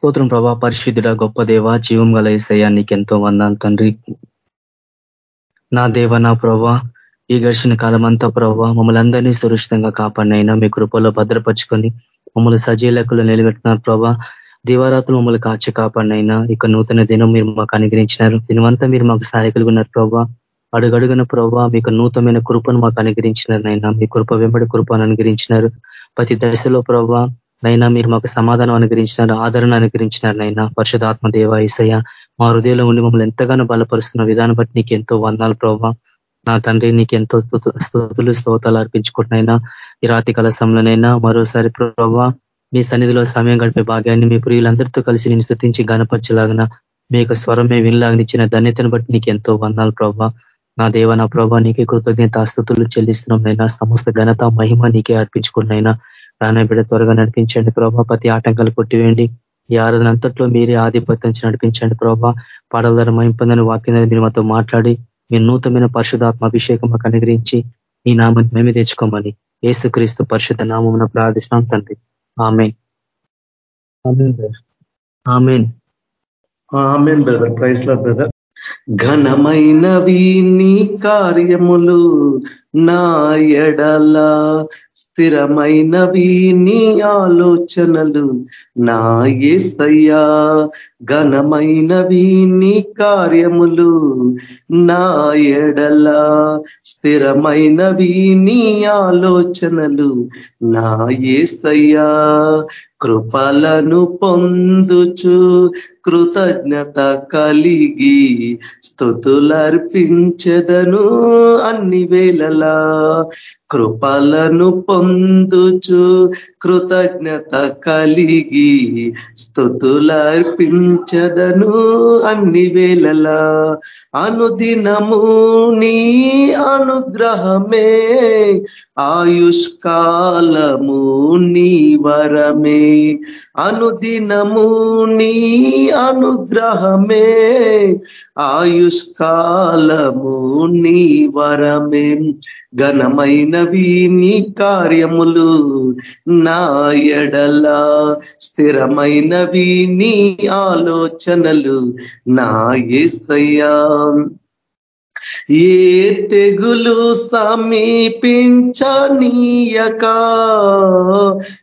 స్తోత్రం ప్రభా. పరిశుద్ధుడ గొప్ప దేవ జీవం గల ఏసయ్యా నీకెంతో వందాలు తండ్రి. నా దేవ నా ప్రభా ఈ ఘర్షణ కాలం అంతా ప్రభావ మమ్మల్ని అందరినీ సురక్షితంగా కాపాడినైనా మీ కృపలో భద్రపరుచుకొని మమ్మల్ని సజీలకులు నిలబెట్టినారు ప్రభా. దివారాత్రులు మమ్మల్ని కాచి కాపాడినైనా ఇక నూతన దినం మీరు మాకు అనుగ్రహించినారు. దీనివంతా మీరు మాకు సహాయకులు ఉన్నారు ప్రభా. అడుగడుగున ప్రభావ మీకు నూతనమైన కృపను మాకు అనుగ్రహించినారనైనా మీ కృప వెంబడి కృపను అనుగ్రహించినారు. ప్రతి దశలో ప్రభావ నైనా మీరు మాకు సమాధానం అనుగ్రహించినారు ఆదరణ అనుగ్రహించినారు నైనా. పరిశుధాత్మ దేవ ఈసయ్య మా హృదయంలో ఉండి మమ్మల్ని ఎంతగానో బలపరుస్తున్న విధానం బట్టి నీకు ఎంతో వందాలు ప్రభావ నా తండ్రి నీకు ఎంతో స్థుతులు స్తోతాలు అర్పించుకుంటున్నైనా ఈ రాతి కలసంలోనైనా మరోసారి ప్రభావ మీ సన్నిధిలో సమయం గడిపే భాగ్యాన్ని మీ ప్రియులందరితో కలిసి నేను స్థుతించి గనపరచలాగిన మీ యొక్క స్వరమే వినలాగనిచ్చిన ధన్యతను బట్టి నీకు ఎంతో వందాలు ప్రభావ నా దేవ నా ప్రభా నీకే కృతజ్ఞత స్థుతులు చెల్లిస్తున్నాం నైనా. సమస్త ఘనత మహిమ నీకే అర్పించుకున్నైనా రానే బిడ్డ త్వరగా నడిపించండి ప్రభా. ప్రతి ఆటంకాలు కొట్టివేయండి. ఈ ఆరాధన అంతట్లో మీరే ఆధిపత్యం నడిపించండి ప్రభా. పాడల ధర మహింపందని వాక్యం మీరు మాతో మాట్లాడి మీ నూతనమైన పరిశుధాత్మ అభిషేకం మాకు అనుగ్రహించి ఈ నామాన్ని మేమే తెచ్చుకోమని ఏసుక్రీస్తు పరిశుద్ధ నామం ప్రార్థిస్తున్నాం తండ్రి. ఆమెన్. Amen amen. బ్రదర్. లో బ్రదర్. ఘనమైనవి నీ కార్యములు నా ఎడల స్థిరమైనవి నీ ఆలోచనలు. నా ఏసయ్యా ఘనమైనవి నీ కార్యములు. నా ఎడల స్థిరమైనవి నీ ఆలోచనలు. నా ఏసయ్యా కృపలను పొందుచు కృతజ్ఞత కలిగి స్థుతులర్పించదను అన్ని వేళలా. కృపలను పొందుచు కృతజ్ఞత కలిగి స్థుతులర్పించదను అన్ని వేళలా. అనుదినము నీ అనుగ్రహమే ఆయుష్కాలము నీ వరమే. అనుదినము నీ అనుగ్రహమే. ఆయుష్కాలము నీ వరమే. ఘనమైనవి నీ కార్యములు నా ఎడల. స్థిరమైనవి నీ ఆలోచనలు నా ఏస్తయ్యా ఏ తెగులు సమీపించనీయక?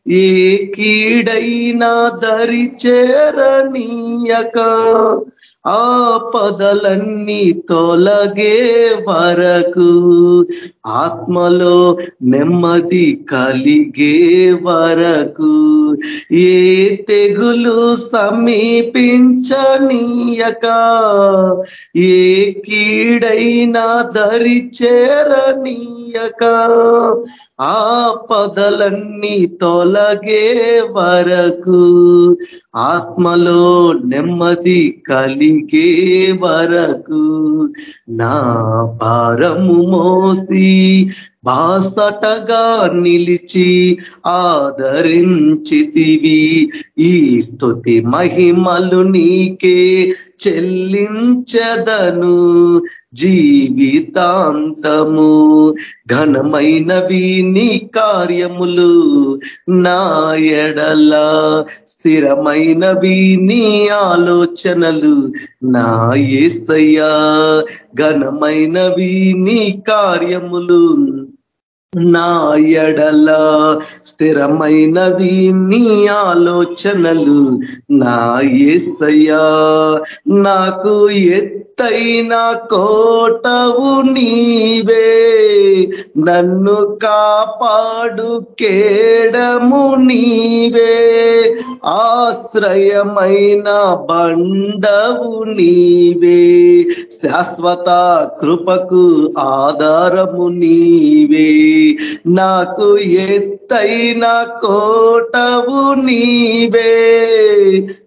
ఏ కీడైనా దరి చేరనీయక ఆపదలన్నీ తొలగే వరకు ఆత్మలో నెమ్మది కలిగే వరకు ఏ తెగులు సమీపించనీయక ఏ కీడైనా దరి చేరనీయక ఆపదలన్నీ తొలగే వరకు ఆత్మలో నెమ్మది కలిగే వరకు నా భారము మోసి బాసటగా నిలిచి ఆదరించితివి. ఈ స్థుతి మహిమలు నీకే చెల్లించదను. జీవితాంతము ఘనమైనవి నీ కార్యములు నా ఎడల స్థిరమైనవి నీ ఆలోచనలు నా ఏస్తయ్యా ఘనమైనవి నీ కార్యములు నా ఎడల స్థిరమైనవి నీ ఆలోచనలు నా ఏస్తయ్యా నాకు ఎత్తైన కోటవు నీవే. నన్ను కాపాడు కేడము నీవే. ఆశ్రయమైన బండవు నీవే. శాశ్వత కృపకు ఆధారము నీవే. నాకు ఎత్తైన కోటవు నీవే.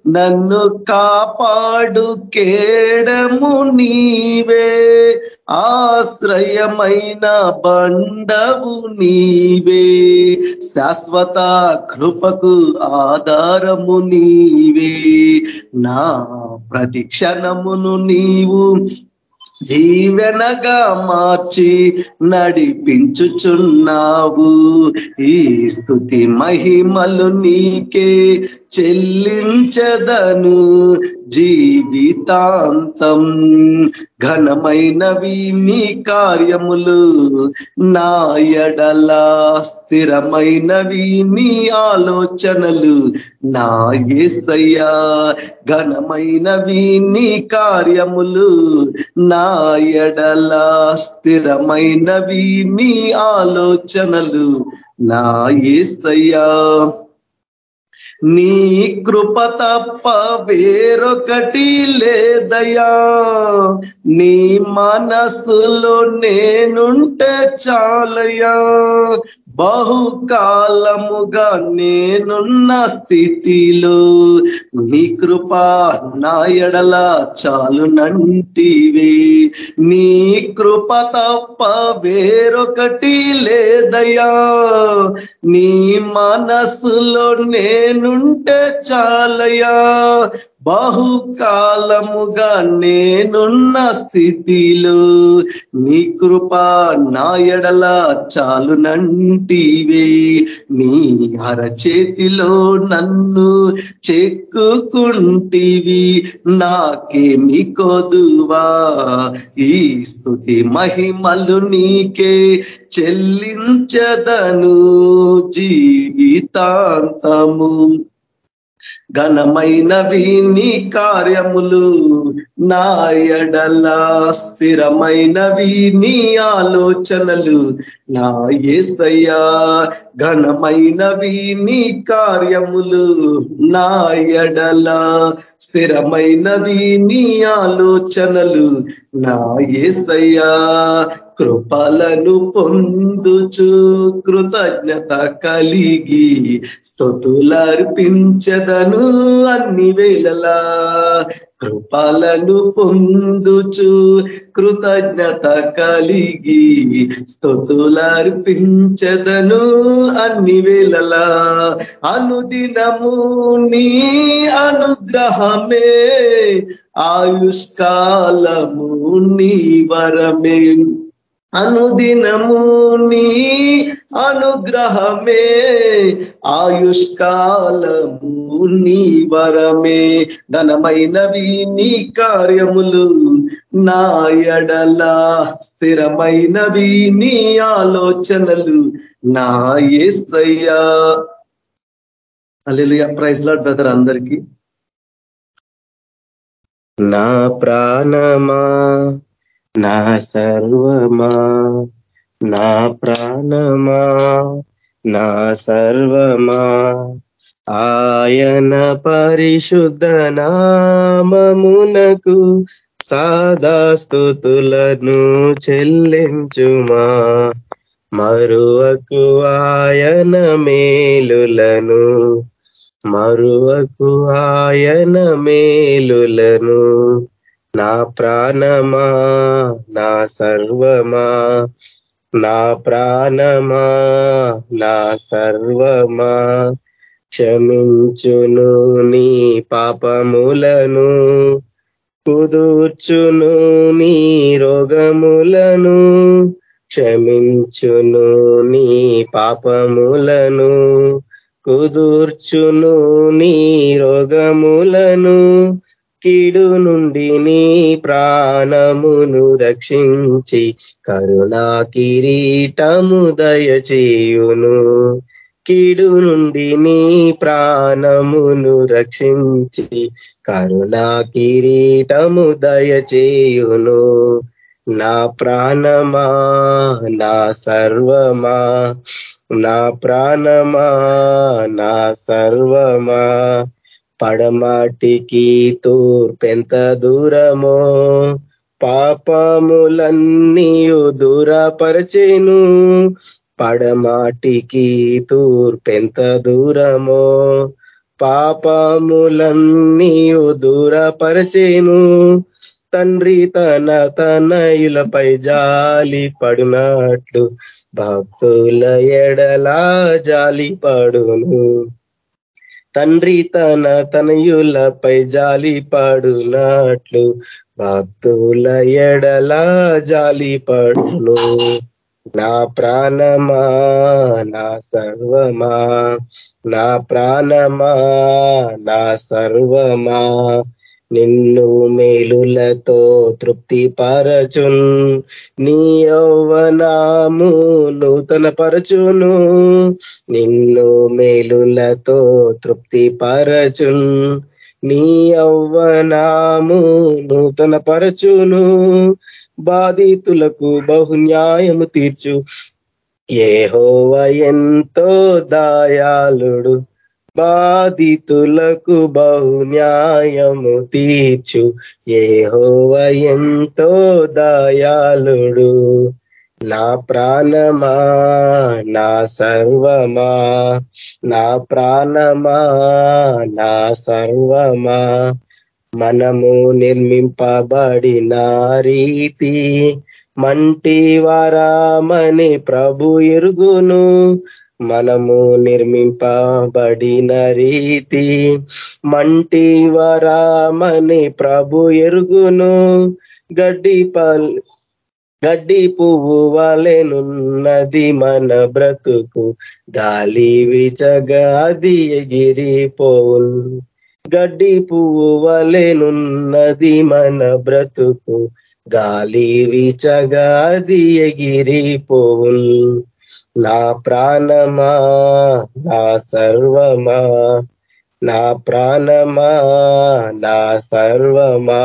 నన్ను కాపాడు కేడము నీవే. ఆశ్రయమైన బండవు నీవే. శాశ్వత కృపకు ఆధారము నీవే. నా ప్రతి క్షణమును నీవు దీవెనగా మార్చి నడిపించుచున్నావు. ఈ స్థుతి మహిమలు నీకే చెల్లించదను. జీవితాంతం ఘనమైనవి నీ కార్యములు. నా ఎడల స్థిరమైనవి నీ ఆలోచనలు. నా ఏసయ్యా ఘనమైనవి నీ కార్యములు. నా ఎడల స్థిరమైనవి నీ ఆలోచనలు. నా ఏసయ్యా నీ కృప తప్ప వేరొకటి లేదయా నీ మనస్సులో నేనుంటే చాలయా బహుకాలముగా నేనున్న స్థితిలో నీ కృప నా ఎడల చాలునంటివి నీ కృప తప్ప వేరొకటి లేదయా నీ మనస్సులో నేను నేనుంటే చాలయా బహుకాలముగా నేనున్న స్థితిలో నీ కృప నా ఎడల చాలునంటివే. నీ అరచేతిలో నన్ను చెక్కుకుంటివి నాకేమి కొదువా? ఈ స్థుతి మహిమలు నీకే చెల్లించదను జీవితాంతము. ఘనమైనవి నీ కార్యములు. నా స్థిరమైన స్థిరమైనవి నీ ఆలోచనలు. నా ఏస్తయ్యా ఘనమైనవి నీ కార్యములు. నా స్థిరమైన స్థిరమైనవి నీ ఆలోచనలు. నా ఏస్తయ్యా కృపలను పొందుచు కృతజ్ఞత కలిగి స్థుతులర్పించదను అన్ని వేళలా. కృపలను పొందుచు కృతజ్ఞత కలిగి స్థుతులర్పించదను అన్ని వేళలా. అనుదినము నీ అనుగ్రహమే ఆయుష్కాలము నీ వరమే. అనుదినము నీ అనుగ్రహమే ఆయుష్కాలము నీ వరమే. ఘనమైనవి నీ కార్యములు నా ఎడల స్థిరమైనవి నీ ఆలోచనలు నా ఏస్తయ్యా అల్లెలుయ ప్రైజ్ లాడ్ బ్రదర్ అందరికీ. నా ప్రాణమా? నా సర్వమా నా ప్రాణమా నా సర్వమా. ఆయన పరిశుద్ధ నామమునకు సాదాస్తుతులను చెల్లించుమా. మరువకు ఆయన మేలులను మరువకు ఆయన మేలులను. నా ప్రాణమా నా సర్వమా నా ప్రాణమా నా సర్వమా. క్షమించును నీ పాపములను కుదూర్చును నీ రోగములను. క్షమించును నీ పాపములను కుదూర్చును నీ రోగములను. కీడు నుండి నీ ప్రాణమును రక్షించి కరుణా కిరీటము దయచేయును. కీడు నుండి నీ ప్రాణమును రక్షించి కరుణా కిరీటము దయచేయును. నా ప్రాణమా నా సర్వమా నా ప్రాణమా నా సర్వమా. పడమాటికి తూర్పెంత దూరమో పాపములన్నీయు దూరపరచేను. పడమాటికి తూర్పెంత దూరమో పాపములన్నీయు దూరపరచేను. తండ్రి తన తనయులపై జాలి పడినట్లు భక్తుల ఎడలా జాలి పడును. తండ్రి తన తనయులపై జాలి పడునట్లు భక్తుల ఎడలా జాలి పడును. నా ప్రాణమా నా సర్వమా నా ప్రాణమా నా సర్వమా. నిన్ను మేలులతో తృప్తి పరచున్ నీ యౌవనాము నూతన పరచును. నిన్ను మేలులతో తృప్తి పరచున్ నీ యౌవనాము నూతన పరచును. బాధితులకు బహు న్యాయము తీర్చు. ఏహోవ ఎంతో దయాళుడు. బాధితులకు బహు న్యాయము తీర్చు. ఏహోవ ఎంతో దయాళుడు. నా ప్రాణమా నా సర్వమా నా ప్రాణమా నా సర్వమా. మనము నిర్మింపబడిన రీతి మంటి వరామని ప్రభు ఎరుగును. మనము నిర్మింపబడిన రీతి మంటి వరామని ప్రభు ఎరుగును. గడ్డి పల్ గడ్డి పువ్వు వలెనున్నది మన బ్రతుకు. గాలి విచగాది ఎగిరిపోవున్. గడ్డి పువ్వు వలెనున్నది మన బ్రతుకు. గాలి విచగాది ఎగిరిపోవున్. నా ప్రాణమా నా సర్వమా నా ప్రాణమా నా సర్వమా.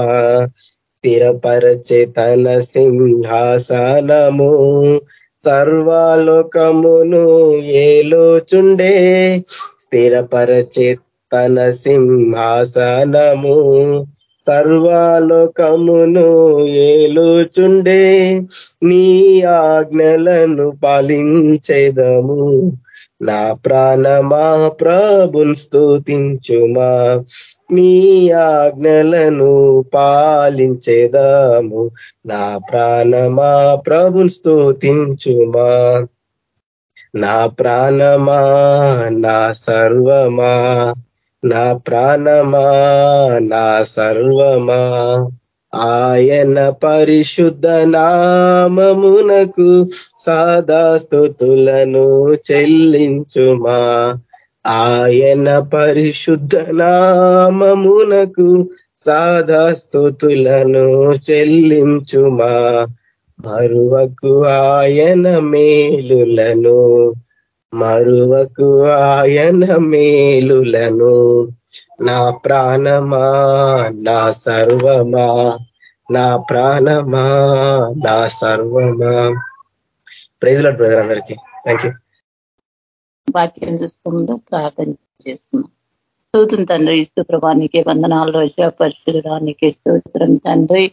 స్థిరపరచే తన సింహాసనము సర్వాలోకమును ఏలోచుండే. స్థిరపరచే తన సింహాసనము సర్వాలోకమును ఏలుచుండే నీ ఆజ్ఞలను పాలించేదము. నా ప్రాణమా ప్రభున్ స్థుతించుమా నీ ఆజ్ఞలను పాలించేదాము. నా ప్రాణమా ప్రభున్ స్థుతించుమా నా ప్రాణమా నా సర్వమా. నా ప్రాణమా నా సర్వమా ఆయన పరిశుద్ధ నామమునకు సాదాస్తుతులను చెల్లించుమా. ఆయన పరిశుద్ధ నామమునకు సాదాస్తుతులను చెల్లించుమా. మరువకు ఆయన మేలులను మరువకు ఆయన మేలులను. నా ప్రాణమా నా సర్వమా నా ప్రాణమా నా సర్వమా. ప్రైజ్ లాడ్ బ్రదర్ అందరికి. థ్యాంక్ యూ వాక్యం చూసుకుంటూ ప్రార్థన చేసుకున్నాం స్తోత్రం తండ్రి ఇస్తు ప్రభానికి వందనాలు రోజు పరిశుధానికి స్తోత్రం తండ్రి.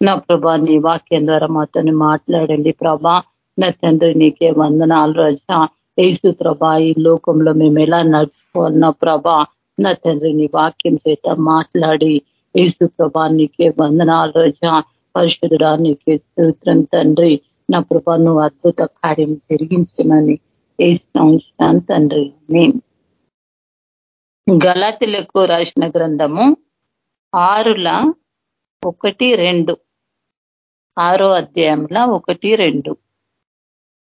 నా ప్రభా నీ వాక్యం ద్వారా మాతో మాట్లాడండి. ప్రభా నా తండ్రి నీకే వందనాలు రోజా. ఏసు ప్రభా ఈ లోకంలో మేము ఎలా నడుచుకోవాలన్నా ప్రభా నా తండ్రి నీ వాక్యం చేత మాట్లాడి ఏసు ప్రభా నీకే వందనాలు రోజా పరిశుద్ధుడా నీకే సూత్రం తండ్రి. నా ప్రభా నువ్వు అద్భుత కార్యం జరిగించమని వేసినాం తండ్రి. నేను గలాతిలకు రాసిన గ్రంథము ఆరుల ఒకటి రెండు. ఆరో అధ్యాయంలో ఒకటి రెండు.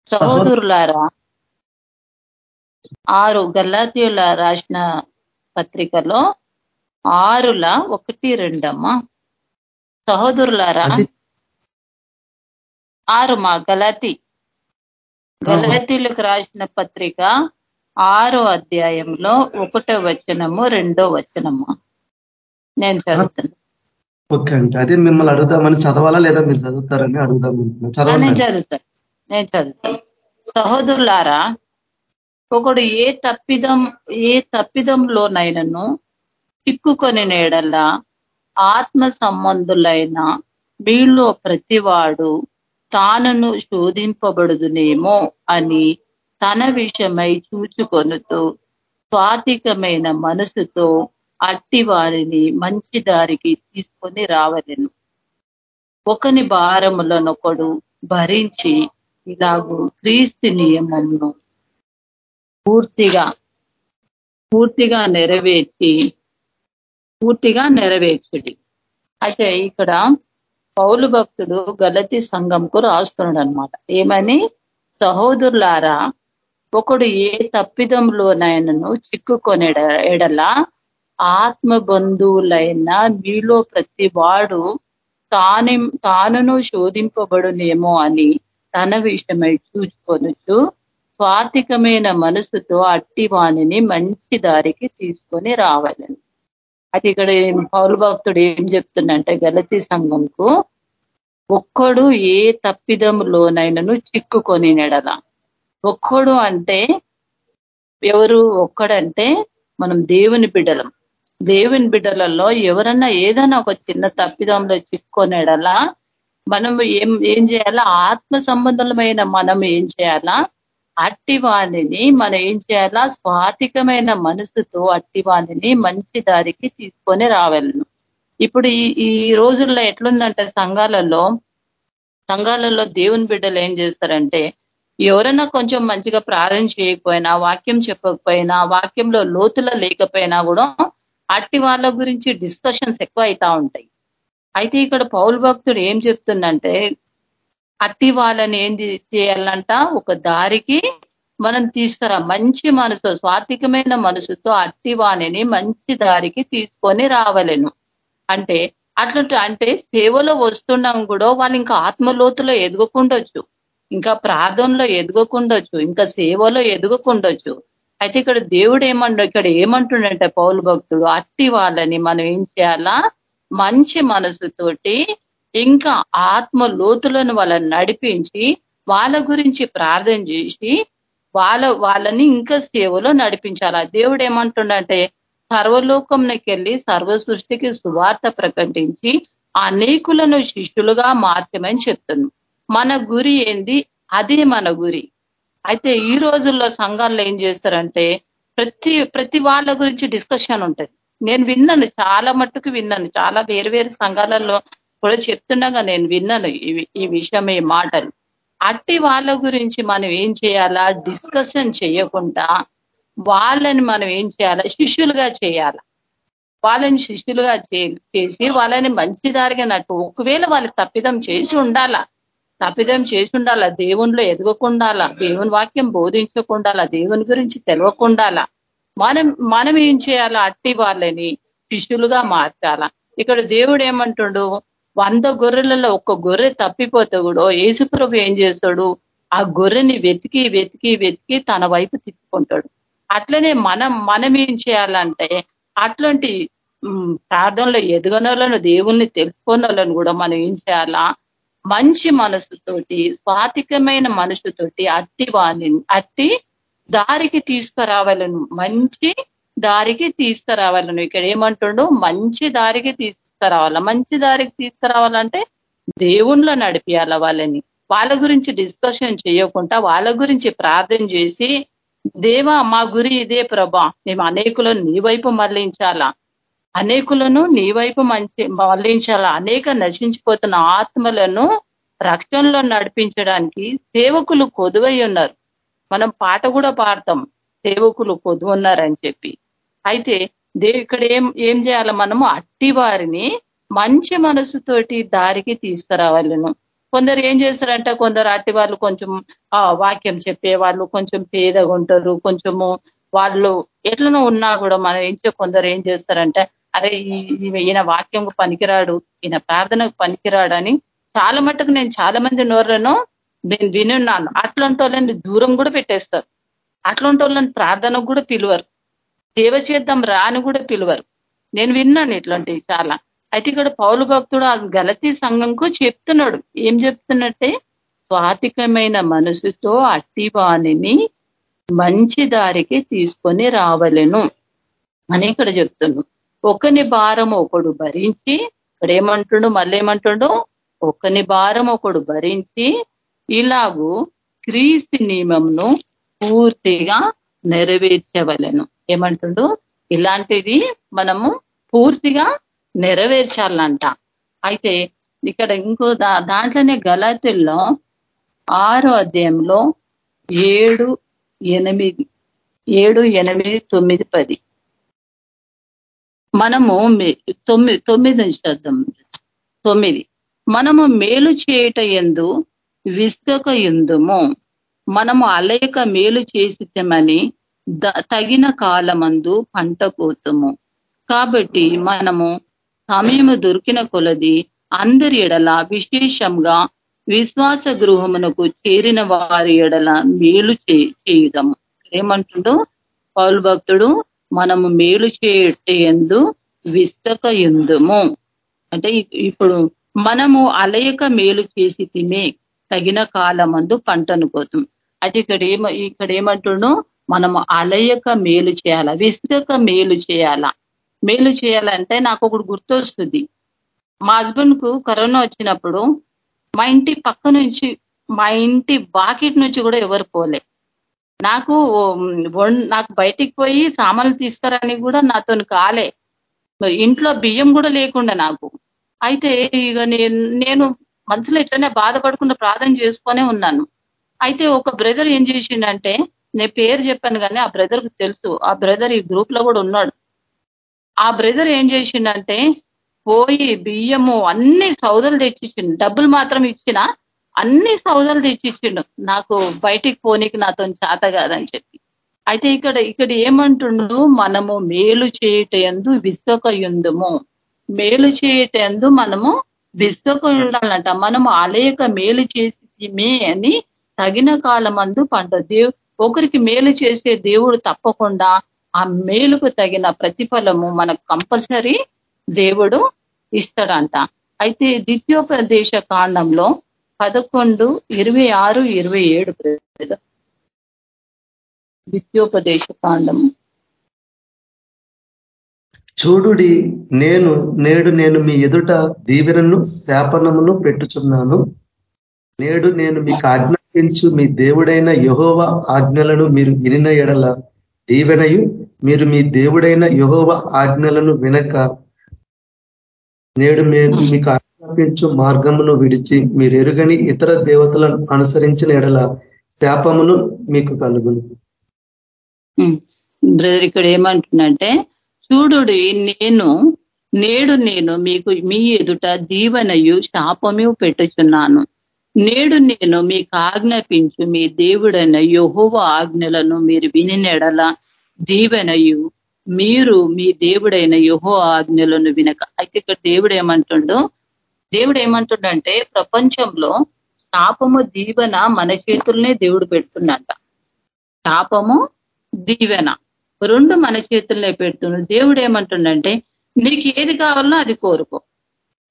సహోదరులారా ఆరు గల్లాతీయుల రాసిన పత్రికలో ఆరుల ఒకటి రెండమ్మా. సహోదరులారా ఆరు మా గలాతి. గలాతీయులకు రాసిన పత్రిక ఆరో అధ్యాయంలో ఒకటో వచనము రెండో వచనము. నేను చదువుతాను ఓకే అండి. అదే మిమ్మల్ని అడుగుదామని చదవాలా లేదా మీరు చదువుతారని అడుగుదాం నేను చదువుతాను నేను చదువుతాను సహోదరులారా ఒకడు ఏ తప్పిదం ఏ తప్పిదంలోనైనను చిక్కుకొని నేడల్లా ఆత్మ సంబంధులైన వీళ్ళు ప్రతివాడు తానును శోధింపబడుదునేమో అని తన విషయమై చూచుకొనుతూ స్వాతికమైన మనసుతో అట్టి వారిని మంచి దారికి తీసుకొని రావలను. ఒకని భారములనొకడు భరించి ఇలాగూ క్రీస్తు నియమంను పూర్తిగా పూర్తిగా నెరవేర్చి పూర్తిగా నెరవేర్చుడి. అయితే ఇక్కడ పౌలు భక్తుడు గలతి సంఘంకు రాస్తున్నాడు అనమాట ఏమని? సహోదరులారా ఒకడు ఏ తప్పిదంలోనైనను చిక్కుకొనే ఎడల ఆత్మ బంధువులైన మీలో ప్రతి వాడు తాను తానును శోధింపబడునేమో అని తన విషయమై చూచుకొనుచు స్వాతికమైన మనసుతో అట్టి వాణిని మంచి దారికి తీసుకొని రావాలని. అది ఇక్కడ పౌరు భక్తుడు ఏం చెప్తుండంటే గలతి సంఘంకు ఒక్కడు ఏ తప్పిదంలోనైనాను చిక్కుకొని నెడల. ఒక్కడు అంటే ఎవరు? ఒక్కడంటే మనం దేవుని బిడ్డలం. దేవుని బిడ్డలలో ఎవరన్నా ఏదైనా ఒక చిన్న తప్పిదంలో చిక్కుకొనేడలా మనం ఏం ఏం చేయాలా? ఆత్మ సంబంధమైన మనం ఏం చేయాలా? అట్టి వాణిని మనం ఏం చేయాలా? స్వాతికమైన మనసుతో అట్టి వాణిని మంచి దారికి తీసుకొని రావాలను. ఇప్పుడు ఈ ఈ రోజుల్లో ఎట్లుందంటే సంఘాలలో సంఘాలలో దేవుని బిడ్డలు ఏం చేస్తారంటే ఎవరైనా కొంచెం మంచిగా ప్రార్థన చేయకపోయినా వాక్యం చెప్పకపోయినా వాక్యంలో లోతుల లేకపోయినా కూడా అట్టి వాళ్ళ గురించి డిస్కషన్స్ ఎక్కువ అవుతా ఉంటాయి. అయితే ఇక్కడ పౌల్ భక్తుడు ఏం చెప్తుందంటే అట్టి వాళ్ళని ఏం చేయాలంట? ఒక దారికి మనం తీసుకురా. మంచి మనసు స్వాతికమైన మనసుతో అట్టి వాణిని మంచి దారికి తీసుకొని రావలేను. అంటే అట్లా అంటే సేవలో వస్తున్నాం కూడా వాళ్ళు ఇంకా ఆత్మలోతులో ఎదుగుకుండొచ్చు. ఇంకా ప్రార్థనలో ఎదుగుకుండొచ్చు. ఇంకా సేవలో ఎదుగుకుండొచ్చు. అయితే ఇక్కడ దేవుడు ఏమంటు ఇక్కడ ఏమంటుండంటే పౌలు భక్తుడు అట్టి వాళ్ళని మనం ఏం చేయాలా? మంచి మనసుతోటి ఇంకా ఆత్మ లోతులను వాళ్ళని నడిపించి వాళ్ళ గురించి ప్రార్థన చేసి వాళ్ళ వాళ్ళని ఇంకా సేవలో నడిపించాలి? దేవుడు ఏమంటుండంటే సర్వలోకంకెళ్ళి సర్వ సృష్టికి సువార్త ప్రకటించి అనేకులను శిష్యులుగా మార్చమని చెప్తున్నాం మన గురి ఏంది? అదే మన గురి. అయితే ఈ రోజుల్లో సంఘాల్లో ఏం చేస్తారంటే ప్రతి ప్రతి వాళ్ళ గురించి డిస్కషన్ ఉంటది. నేను విన్నాను చాలా మట్టుకు విన్నాను. చాలా వేరు వేరు సంఘాలలో కూడా చెప్తుండగా నేను విన్నాను ఈ విషయం ఈ మాటలు. అట్టి వాళ్ళ గురించి మనం ఏం చేయాలా? డిస్కషన్ చేయకుండా వాళ్ళని మనం ఏం చేయాలా? శిష్యులుగా చేయాలా? వాళ్ళని శిష్యులుగా చేసి వాళ్ళని మంచి దారిగినట్టు ఒకవేళ వాళ్ళు తప్పిదం చేసి ఉండాలా? తప్పిదం చేసి ఉండాలా? దేవునిలో ఎదగకుండాలా? దేవుని వాక్యం బోధించకుండాలా? దేవుని గురించి తెలవకుండాలా? మనం మనం ఏం చేయాలా? అట్టి వాళ్ళని శిష్యులుగా మార్చాలా? ఇక్కడ దేవుడు ఏమంటుండు? వంద గొర్రెలలో ఒక్క గొర్రె తప్పిపోతే కూడా యేసుప్రభు ఏం చేస్తాడు? ఆ గొర్రెని వెతికి వెతికి వెతికి తన వైపు తిప్పుకుంటాడు. అట్లనే మనం మనం ఏం చేయాలంటే అట్లాంటి ప్రార్థనలో ఎదగనోళ్ళను దేవుణ్ణి తెలుసుకోనోళ్ళను కూడా మనం ఏం చేయాలా? మంచి మనసుతోటి స్వాతికమైన మనసుతోటి అట్టి వాణి అట్టి దారికి తీసుకురావాలను మంచి దారికి తీసుకురావాలను ఇక్కడ ఏమంటుండో? మంచి దారికి తీసుకురావాలా? మంచి దారికి తీసుకురావాలంటే దేవుణ్ణిలో నడిపియాల వాళ్ళని. వాళ్ళ గురించి డిస్కషన్ చేయకుండా వాళ్ళ గురించి ప్రార్థన చేసి దేవా మా గురి ఇదే ప్రభా. మేము అనేకులను నీ వైపు మరలించాలా? అనేకులను నీ వైపు మంచి మరలించాలా? అనేక నశించిపోతున్న ఆత్మలను రక్షణలో నడిపించడానికి సేవకులు కొదువై ఉన్నారు. మనం పాట కూడా పాడతాం. సేవకులు కొదువున్నారని చెప్పి. అయితే దేవు ఇక్కడ ఏం ఏం చేయాలి మనము? అట్టి వారిని మంచి మనసుతోటి దారికి తీసుకురావాలను. కొందరు ఏం చేస్తారంటే కొందరు అట్టి వాళ్ళు కొంచెం ఆ వాక్యం చెప్పే వాళ్ళు కొంచెం పేదగా ఉంటారు కొంచెము వాళ్ళు ఎట్లనో ఉన్నా కూడా మనం ఏం కొందరు ఏం చేస్తారంటే అరే ఈయన వాక్యం పనికిరాడు ఈయన ప్రార్థనకు పనికిరాడు అని చాలా మటుకు నేను చాలా మంది నోర్లను నేను వినున్నాను. అట్లాంటి వాళ్ళని దూరం కూడా పెట్టేస్తారు. అట్లాంటి వాళ్ళని ప్రార్థనకు కూడా పిలువరు. సేవ చేద్దాం రా అని కూడా పిలువరు. నేను విన్నాను ఇట్లాంటివి చాలా. అయితే ఇక్కడ పౌలు భక్తుడు ఆ గలతీ సంఘంకు చెప్తున్నాడు. ఏం చెప్తున్నట్టే? స్వాతికమైన మనసుతో అట్టివాణిని మంచి దారికి తీసుకొని రావలెను అని ఇక్కడ చెప్తున్నాడు ఒకని భారం ఒకడు భరించి ఇక్కడ ఏమంటుండు మళ్ళీ ఏమంటుండు? ఒకని భారం ఒకడు భరించి ఇలాగూ క్రీస్తు నియమంను పూర్తిగా నెరవేర్చవలను. ఏమంటుండు? ఇలాంటిది మనము పూర్తిగా నెరవేర్చాలంట. అయితే ఇక్కడ ఇంకో దా దాంట్లోనే గలాతుల్లో ఆరో అధ్యాయంలో ఏడు ఎనిమిది ఏడు ఎనిమిది తొమ్మిది పది. మనము తొమ్మిది తొమ్మిది నుంచి చూద్దాం. తొమ్మిది. మనము మేలు చేయట ఎందు విస్గక ఎందుము మనము అలయక మేలు చేసిద్దామని తగిన కాలమందు పంట కోతము కాబట్టి మనము సమయము దొరికిన కొలది అందరి ఎడల విశేషంగా విశ్వాస గృహమునకు చేరిన వారి ఎడల మేలు చేయుదము. ఏమంటుండో? పౌలు భక్తుడు మనము మేలు చేయటందు విస్తక ఎందుము. అంటే ఇప్పుడు మనము అలయక మేలు చేసి తిమే తగిన కాలమందు పంటను కోతం అయితే ఇక్కడ ఏమ ఇక్కడ ఏమంటుండో? మనము అలయక మేలు చేయాల? విసుగక మేలు చేయాలా? మేలు చేయాలంటే నాకు ఒకటి గుర్తొస్తుంది. మా హస్బెండ్కు కరోనా వచ్చినప్పుడు మా ఇంటి పక్క నుంచి మా ఇంటి బాకెట్ నుంచి కూడా ఎవరు పోలే. నాకు నాకు బయటికి పోయి సామాన్లు తీసుకురాని కూడా నాతో కాలే. ఇంట్లో బియ్యం కూడా లేకుండా నాకు. అయితే ఇక నేను నేను మనసులో ఇట్లనే బాధపడకుండా ప్రార్థన చేసుకొనే ఉన్నాను. అయితే ఒక బ్రదర్ ఏం చేసిండంటే నేను పేరు చెప్పాను కానీ ఆ బ్రదర్ తెలుసు. ఆ బ్రదర్ ఈ గ్రూప్లో కూడా ఉన్నాడు. ఆ బ్రదర్ ఏం చేసిండంటే పోయి బియ్యము అన్ని సౌదలు తెచ్చిచ్చిండు. డబ్బులు మాత్రం ఇచ్చిన అన్ని సౌదాలు తెచ్చిచ్చిండు. నాకు బయటికి పోనీకి నాతో చేత కాదని చెప్పి. అయితే ఇక్కడ ఇక్కడ ఏమంటుండు? మనము మేలు చేయటందు విసుక ఎందుము మేలు చేయటందు మనము విసుక ఉండాలంట మనము అలేక మేలు చేసి అని తగిన కాలమందు పంట దేవు ఒకరికి మేలు చేసే దేవుడు తప్పకుండా ఆ మేలుకు తగిన ప్రతిఫలము మనకు కంపల్సరీ దేవుడు ఇస్తాడంట. అయితే ద్వితీయోపదేశ కాండంలో పదకొండు ఇరవై ఆరు ఇరవై ఏడు ద్వితీయోపదేశ కాండము. చూడుడి నేను నేడు నేను మీ ఎదుట దీవెనను శాపనమును పెట్టుచున్నాను. నేడు నేను మీకు ఆజ్ఞాపించు మీ దేవుడైన యహోవ ఆజ్ఞలను మీరు వినిన ఎడల దీవెనయు. మీరు మీ దేవుడైన యహోవ ఆజ్ఞలను వినక నేడు మేము మీకు ఆజ్ఞాపించు మార్గమును విడిచి మీరు ఎరుగని ఇతర దేవతలను అనుసరించిన ఎడల శాపములు మీకు కలుగును. బ్రదర్ ఇక్కడ ఏమంటుందంటే చూడు నేను నేడు నేను మీకు మీ ఎదుట దీవెనయు శాపము పెట్టుచున్నాను. నేడు నేను మీకు ఆజ్ఞాపించు మీ దేవుడైన యహోవ ఆజ్ఞలను మీరు వినినెడల దీవెనయు. మీరు మీ దేవుడైన యహో ఆజ్ఞలను వినక. అయితే ఇక్కడ దేవుడు ఏమంటుండో? దేవుడు ఏమంటుండంటే ప్రపంచంలో శాపము దీవెన మన చేతుల్నే దేవుడు పెడుతున్నట్ట శాపము దీవెన రెండు మన చేతుల్నే పెడుతుండు. దేవుడు ఏమంటుండంటే నీకు ఏది కావాలన్నా అది కోరుకో.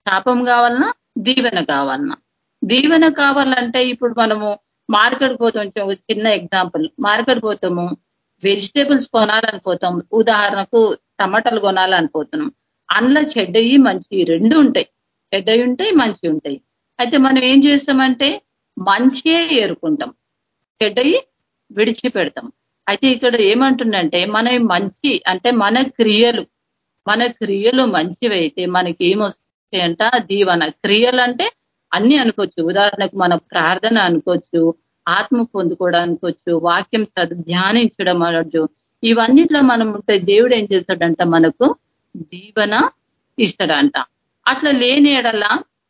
శాపం కావాలన్నా దీవెన కావాలన్నా. దీవెన కావాలంటే ఇప్పుడు మనము మార్కెట్ పోతాం చిన్న ఎగ్జాంపుల్. మార్కెట్ పోతాము వెజిటేబుల్స్ కొనాలనిపోతాం ఉదాహరణకు టమాటాలు కొనాలనిపోతున్నాం అందులో చెడ్డయి మంచి రెండు ఉంటాయి. చెడ్డవి ఉంటాయి మంచి ఉంటాయి. అయితే మనం ఏం చేస్తామంటే మంచియే ఏరుకుంటాం. చెడ్డయి విడిచిపెడతాం. అయితే ఇక్కడ ఏమంటుందంటే మన మంచి అంటే మన క్రియలు మన క్రియలు మంచివైతే మనకి ఏమొస్తాయంట దీవన క్రియలు అంటే అన్ని అనుకోవచ్చు. ఉదాహరణకు మన ప్రార్థన అనుకోవచ్చు ఆత్మ పొందుకోవడానికొచ్చు వాక్యం చదువు ధ్యానించడం అనొచ్చు. ఇవన్నిట్లో మనం ఉంటే దేవుడు ఏం చేస్తాడంట మనకు? దీవన ఇస్తాడంట. అట్లా లేని ఎడల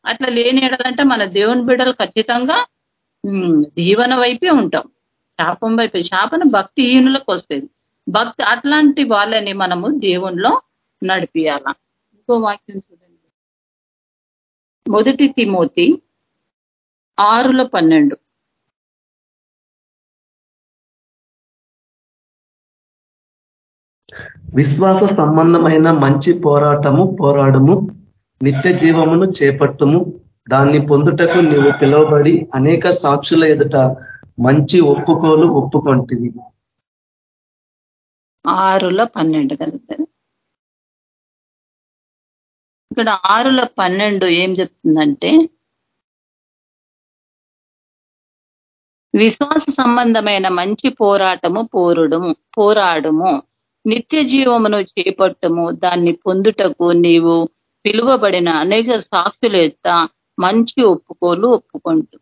అట్లా లేని ఎడలంటే మన దేవుని బిడ్డలు ఖచ్చితంగా దీవన వైపే ఉంటాం. శాపం వైపే. శాపన భక్తి ఈనులకు వస్తుంది. భక్తి అట్లాంటి వాళ్ళని మనము దేవుణ్ణిలో నడిపియాల? ఇంకో వాక్యం చూడండి. మొదటి తిమోతి ఆరులో పన్నెండు. విశ్వాస సంబంధమైన మంచి పోరాటము పోరాడము నిత్య జీవమును చేపట్టుము. దాన్ని పొందుటకు నీవు పిలువబడి అనేక సాక్షుల ఎదుట మంచి ఒప్పుకోలు ఒప్పుకొంటివి. ఆరుల పన్నెండు కదా. ఇక్కడ ఆరుల పన్నెండు ఏం చెప్తుందంటే విశ్వాస సంబంధమైన మంచి పోరాటము పోరుడము పోరాడము. నిత్య జీవమును చేపట్టము. దాన్ని పొందుటకు నీవు పిలువబడిన అనేక సాక్షుల ఎత్త మంచి ఒప్పుకోలు ఒప్పుకుంటూ.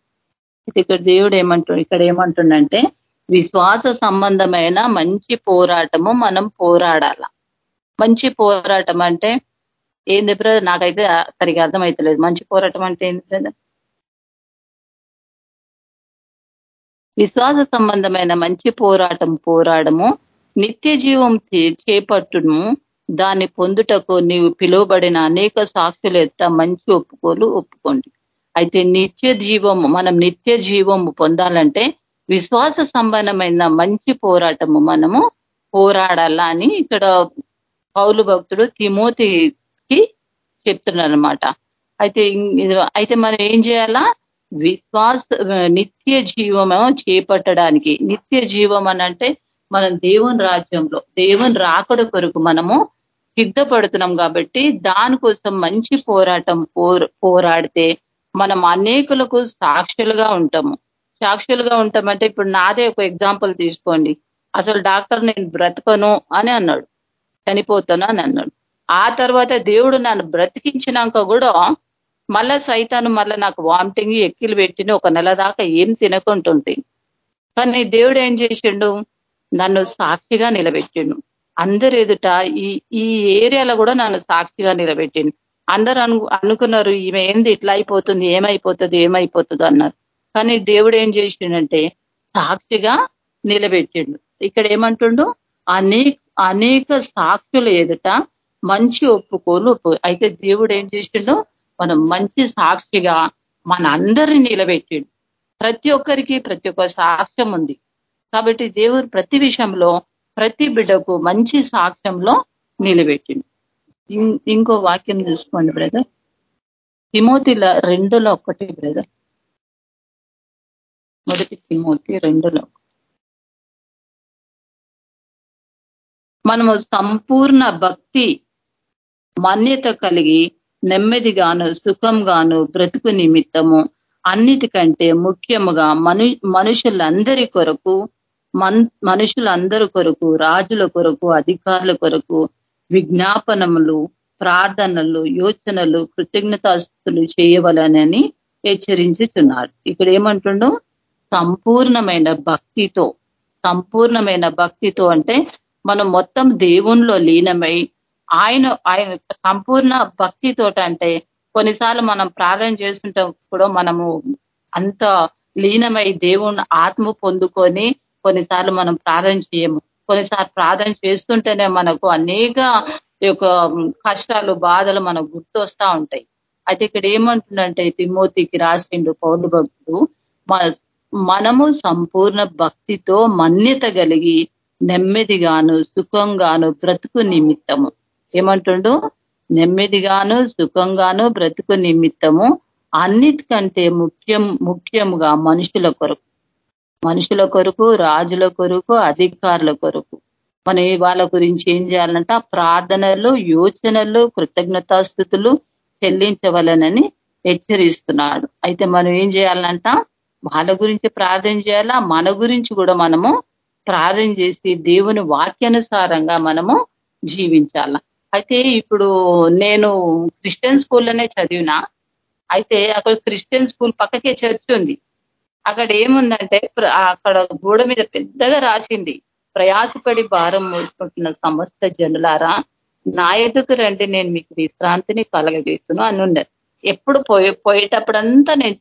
ఇక్కడ దేవుడు ఏమంటు ఇక్కడ ఏమంటుండంటే విశ్వాస సంబంధమైన మంచి పోరాటము మనం పోరాడాల. మంచి పోరాటం అంటే ఏంది బ్రదర్? నాకైతే సరిగా అర్థమవుతలేదు మంచి పోరాటం అంటే ఏంది బ్రదర్? విశ్వాస సంబంధమైన మంచి పోరాటం పోరాడము నిత్య జీవం చేపట్టును దాన్ని పొందుటకు నీవు పిలువబడిన అనేక సాక్షులు ఎత్త మంచి ఒప్పుకోలు ఒప్పుకోండి. అయితే నిత్య జీవము మనం నిత్య జీవము పొందాలంటే విశ్వాస సంబంధమైన మంచి పోరాటము మనము పోరాడాలా అని ఇక్కడ పౌలు భక్తుడు తిమోతి తిమోతికి చెప్తున్నారనమాట అయితే అయితే మనం ఏం చేయాలా? విశ్వాస నిత్య జీవము చేపట్టడానికి. నిత్య జీవం అనంటే మనం దేవుని రాజ్యంలో దేవుని రాకడ కొరకు మనము సిద్ధపడుతున్నాం కాబట్టి దానికోసం మంచి పోరాటం పోరాడితే మనం అనేకులకు సాక్షులుగా ఉంటాము. సాక్షులుగా ఉంటామంటే ఇప్పుడు నాదే ఒక ఎగ్జాంపుల్ తీసుకోండి. అసలు డాక్టర్ నేను బ్రతకను అని అన్నాడు. చనిపోతాను అని అన్నాడు. ఆ తర్వాత దేవుడు నన్ను బ్రతికించినాక కూడా మళ్ళా సైతాను మళ్ళా నాకు వామిటింగ్ ఎక్కిలు పెట్టిన ఒక నెల దాకా ఏం తినకుంటుంది కానీ దేవుడు ఏం చేసిండు? నన్ను సాక్షిగా నిలబెట్టిండు. అందరు ఎదుట ఈ ఈ ఏరియాలో కూడా నన్ను సాక్షిగా నిలబెట్టిండు. అందరు అను అనుకున్నారు ఈమె ఏంది? ఇట్లా అయిపోతుంది ఏమైపోతుంది ఏమైపోతుంది అన్నారు. కానీ దేవుడు ఏం చేసిండంటే సాక్షిగా నిలబెట్టిండు. ఇక్కడ ఏమంటుండు? అనేక అనేక సాక్షుల ఎదుట మంచి ఒప్పుకోలు. అయితే దేవుడు ఏం చేసిండు? మనం మంచి సాక్షిగా మన అందరిని నిలబెట్టిండు. ప్రతి ఒక్కరికి ప్రతి ఒక్క సాక్ష్యం ఉంది. కాబట్టి దేవుడు ప్రతి విషయంలో ప్రతి బిడ్డకు మంచి సాక్ష్యంలో నిలబెట్టిండు. ఇంకో వాక్యం చూసుకోండి బ్రదర్. తిమోతిల రెండులో ఒకటి బ్రదర్. మొదటి తిమోతి రెండులో మనము సంపూర్ణ భక్తి మాన్యత కలిగి నెమ్మదిగాను సుఖంగాను బ్రతుకు నిమిత్తము. అన్నిటికంటే ముఖ్యముగా మను మనుషులందరి కొరకు మన్ మనుషులందరి కొరకు రాజుల కొరకు అధికారుల కొరకు విజ్ఞాపనములు ప్రార్థనలు యోచనలు కృతజ్ఞతాస్తులు చేయవలనని హెచ్చరించుచున్నాడు ఇక్కడ ఏమంటుండో? సంపూర్ణమైన భక్తితో. సంపూర్ణమైన భక్తితో అంటే మనం మొత్తం దేవుణ్ణిలో లీనమై ఆయన ఆయన సంపూర్ణ భక్తితోట అంటే కొన్నిసార్లు మనం ప్రార్థన చేస్తుంటే కూడా మనము అంత లీనమై దేవుణ్ణి ఆత్మ పొందుకొని కొన్నిసార్లు మనం ప్రార్థన చేయము. కొన్నిసార్లు ప్రార్థన చేస్తుంటేనే మనకు అనేక యొక్క కష్టాలు బాధలు మనకు గుర్తొస్తా ఉంటాయి. అయితే ఇక్కడ ఏమంటుండంటే తిమోతికి రాసిండు పౌరు భక్తుడు మనము సంపూర్ణ భక్తితో మన్యత కలిగి నెమ్మదిగాను సుఖంగాను బ్రతుకు నిమిత్తము. ఏమంటుండు? నెమ్మదిగాను సుఖంగాను బ్రతుకు నిమిత్తము అన్నిటికంటే ముఖ్యం ముఖ్యముగా మనుషుల కొరకు. మనుషుల కొరకు రాజుల కొరకు అధికారుల కొరకు. మనం వాళ్ళ గురించి ఏం చేయాలంట? ప్రార్థనలు యోచనలు కృతజ్ఞతాస్థుతులు చెల్లించవలనని హెచ్చరిస్తున్నాడు. అయితే మనం ఏం చేయాలంట? వాళ్ళ గురించి ప్రార్థన చేయాలా? మన గురించి కూడా మనము ప్రార్థన చేసి దేవుని వాక్యానుసారంగా మనము జీవించాల? అయితే ఇప్పుడు నేను క్రిస్టియన్ స్కూల్లోనే చదివినా అయితే అక్కడ క్రిస్టియన్ స్కూల్ పక్కకే చర్చ్ ఉంది. అక్కడ ఏముందంటే అక్కడ గోడ మీద పెద్దగా రాసింది ప్రయాసపడి భారం మోసుకుంటున్న సమస్త జనులారా నా ఎదుకు రండి నేను మీకు విశ్రాంతిని కలగజేస్తును అని ఉన్నారు. ఎప్పుడు పోయే పోయేటప్పుడంతా నేను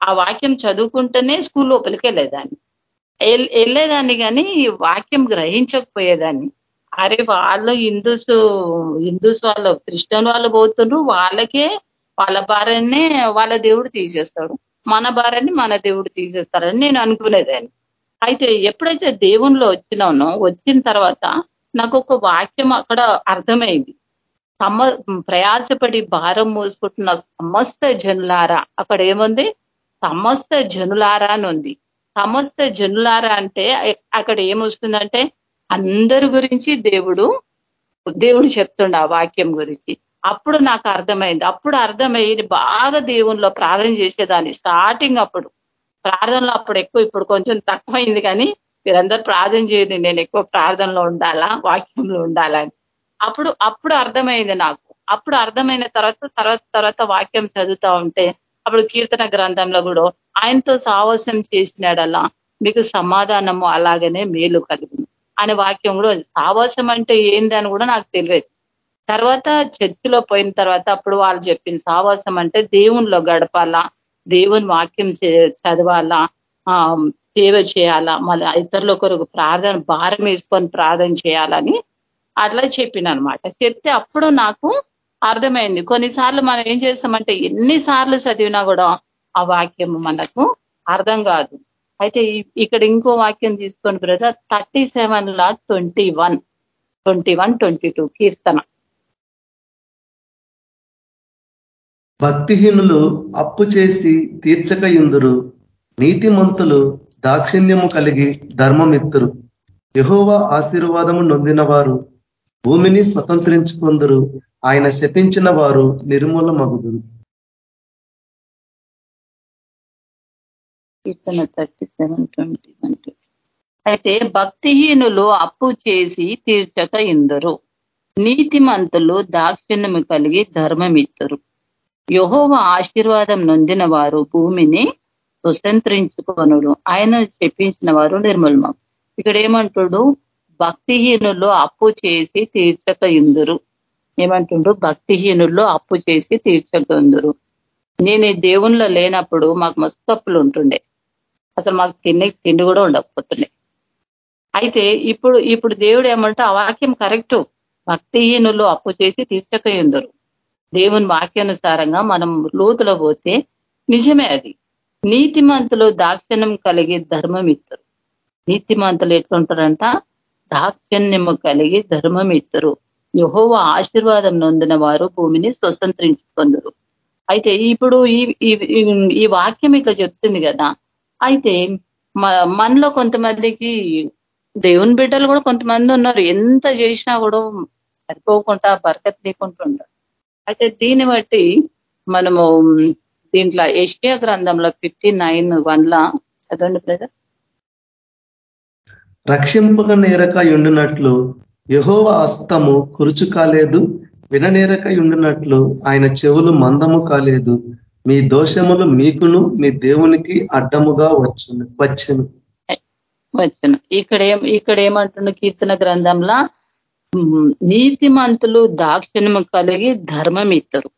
ఆ వాక్యం చదువుకుంటేనే స్కూల్ లోపలికి వెళ్ళేదాన్ని. వెళ్ళేదాన్ని కానీ వాక్యం గ్రహించకపోయేదాన్ని. అరే వాళ్ళు హిందూస్ హిందూస్ వాళ్ళు క్రిస్టియన్ వాళ్ళు పోతుండ్రు వాళ్ళకే వాళ్ళ భార్యనే వాళ్ళ దేవుడు తీసేస్తాడు. మన భార్యని మన దేవుడు తీసేస్తారని నేను అనుకునేదాన్ని అయితే ఎప్పుడైతే దేవుణ్ణిలో వచ్చినానో వచ్చిన తర్వాత నాకు ఒక వాక్యం అక్కడ అర్థమైంది. సమ ప్రయాసపడి భారం మోసుకుంటున్న సమస్త జనులారా అక్కడ ఏముంది? సమస్త జనులారా అని ఉంది. సమస్త జనులారా అంటే అక్కడ ఏమొస్తుందంటే అందరి గురించి దేవుడు దేవుడు చెప్తుండ ఆ వాక్యం గురించి. అప్పుడు నాకు అర్థమైంది. అప్పుడు అర్థమయ్యి బాగా దేవుణ్ణిలో ప్రార్థన చేసేదాన్ని. స్టార్టింగ్ అప్పుడు. ప్రార్థనలో అప్పుడు ఎక్కువ ఇప్పుడు కొంచెం తక్కువైంది కానీ మీరందరూ ప్రార్థన చేయండి. నేను ఎక్కువ ప్రార్థనలో ఉండాలా వాక్యంలో ఉండాలని. అప్పుడు అప్పుడు అర్థమైంది నాకు. అప్పుడు అర్థమైన తర్వాత తర్వాత తర్వాత వాక్యం చదువుతా ఉంటే అప్పుడు కీర్తన గ్రంథంలో కూడా ఆయనతో సాహసం చేసినాడలా మీకు సమాధానము అలాగనే మేలు కలిగి అనే వాక్యం కూడా సావాసం అంటే ఏంది అని కూడా నాకు తెలియదు. తర్వాత చర్చిలో పోయిన తర్వాత అప్పుడు వాళ్ళు చెప్పిన సావాసం అంటే దేవునిలో గడపాలా దేవుని వాక్యం చదవాలా ఆ సేవ చేయాలా మళ్ళీ ఇతరుల కొరకు ప్రార్థన భారం వేసుకొని ప్రార్థన చేయాలని అట్లా చెప్పిన అనమాట చెప్తే అప్పుడు నాకు అర్థమైంది. కొన్నిసార్లు మనం ఏం చేస్తామంటే ఎన్నిసార్లు చదివినా కూడా ఆ వాక్యం మనకు అర్థం కాదు. అయితే ఇక్కడ ఇంకో వాక్యం తీసుకోండి బ్రదర్. థర్టీ సెవెన్ లా twenty one. Twenty one twenty two. కీర్తన. భక్తిహీనులు అప్పు చేసి తీర్చక ఇందురు నీతిమంతులు దాక్షిణ్యము కలిగి ధర్మమిత్తురు. యహోవ ఆశీర్వాదము నొందిన వారు భూమిని స్వతంత్రించుకుందరు. ఆయన శపించిన వారు నిర్మూలమగుదురు. కీర్తన థర్టీ సెవెన్ ట్వంటీ వన్ అయితే భక్తిహీనులు అప్పు చేసి తీర్చక ఇందరు. నీతిమంతులు దాక్షిణ్యము కలిగి ధర్మమిత్తరు. యహోవ ఆశీర్వాదం నొందిన వారు భూమిని స్వతంత్రించుకొనుడు ఆయన చెప్పించిన వారు నిర్మూలమం? ఇక్కడ ఏమంటుడు? భక్తిహీనులు అప్పు చేసి తీర్చక ఇందురు. ఏమంటుండు? భక్తిహీనుల్లో అప్పు చేసి తీర్చక ఇందురు. నేను ఈ లేనప్పుడు మాకు మస్తు అప్పులు ఉంటుండే. అసలు మాకు తినే తిండి కూడా ఉండకపోతుండే అయితే ఇప్పుడు ఇప్పుడు దేవుడు ఏమంటే ఆ వాక్యం కరెక్ట్. భక్తిహీనులు అప్పు చేసి తీర్చక దేవుని వాక్యానుసారంగా మనం లోతులో పోతే నిజమే అది. నీతిమంతులు దాక్షిణ్యం కలిగి ధర్మం ఇద్దరు నీతిమంతులు ఎట్లుంటారంట? దాక్షిణ్యము కలిగి ధర్మం ఇద్దరు యహోవ ఆశీర్వాదం నొందిన వారు భూమిని స్వతంత్రించుకుందరు. అయితే ఇప్పుడు ఈ ఈ వాక్యం ఇట్లా చెప్తుంది కదా అయితే మనలో కొంతమందికి దేవుని బిడ్డలు కూడా కొంతమంది ఉన్నారు. ఎంత చేసినా కూడా సరిపోకుండా బరకత్ లేకుండా అయితే దీన్ని బట్టి మనము దీంట్లో ఏషియా గ్రంథంలో ఫిఫ్టీ నైన్ వన్లా చదవండి బ్రదర్. రక్షింపక నేరక ఉండినట్లు యహోవ అస్తము కురుచు కాలేదు విననేరక ఉండినట్లు ఆయన చెవులు మందము కాలేదు మీ దోషములు మీకును మీ దేవునికి అడ్డముగా వచ్చును. వచ్చును. వచ్చును. ఇక్కడ ఏం ఇక్కడ ఏమంటున్న కీర్తన గ్రంథంలో? నీతిమంతులు దాక్షిణ్యము కలిగి ధర్మం ఇస్తారు